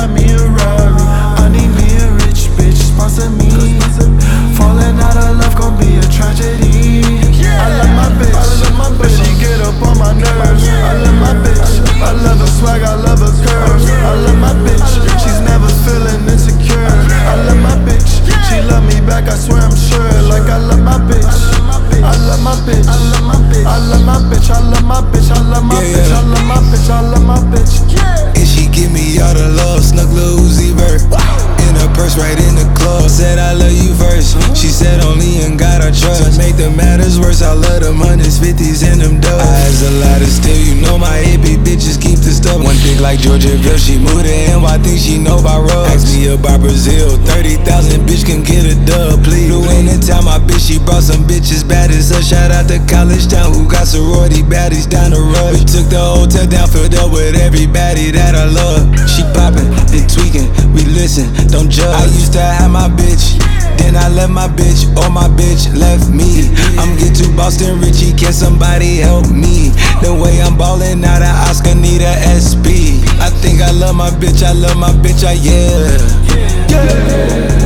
buy me a Rari. I need me a rich bitch, sponsor me. Falling out of love gon' be a tragedy. I love my bitch, I love my bitch. she get up on my nerves. I love my bitch, I love her swag, I love her curves. I love my bitch, she's never feeling insecure. I love my bitch, she love me back, I swear I'm sure. Like I love my bitch, I love my bitch, I love my bitch, I love my bitch, I love my bitch, I love my bitch, I love my bitch, I love my bitch. Yeah. The matters worse, I love them hundreds, fifties, and them dubs. Eyes a lot of still, you know my AP bitches keep the stuff. One thing like Georgiaville, she moved to NY, think she know about rugs. Ask me about Brazil, 30,000 bitch can get a dub, please. Flew in and tell my bitch she brought some bitches bad as her. Shout out to College Town who got sorority baddies down the road. We took the hotel down, filled up with everybody that I love. She poppin' and tweaking, we listen, don't judge. I used to have my bitch. Then I left my bitch, to Richie, can somebody help me? The way I'm ballin' out of Oscar, need a SP. I think I love my bitch, I love my bitch, I yeah.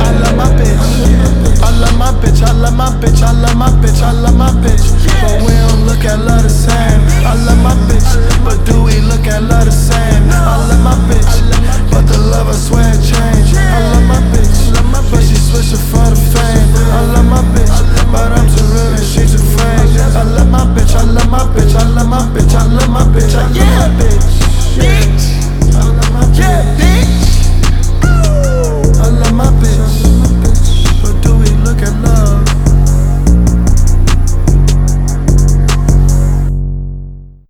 I love my bitch. I love my bitch. I love my bitch. I love my bitch. I love my bitch. But we don't look at love the same. I love my bitch. But do we look my bitch, I yeah. my bitch.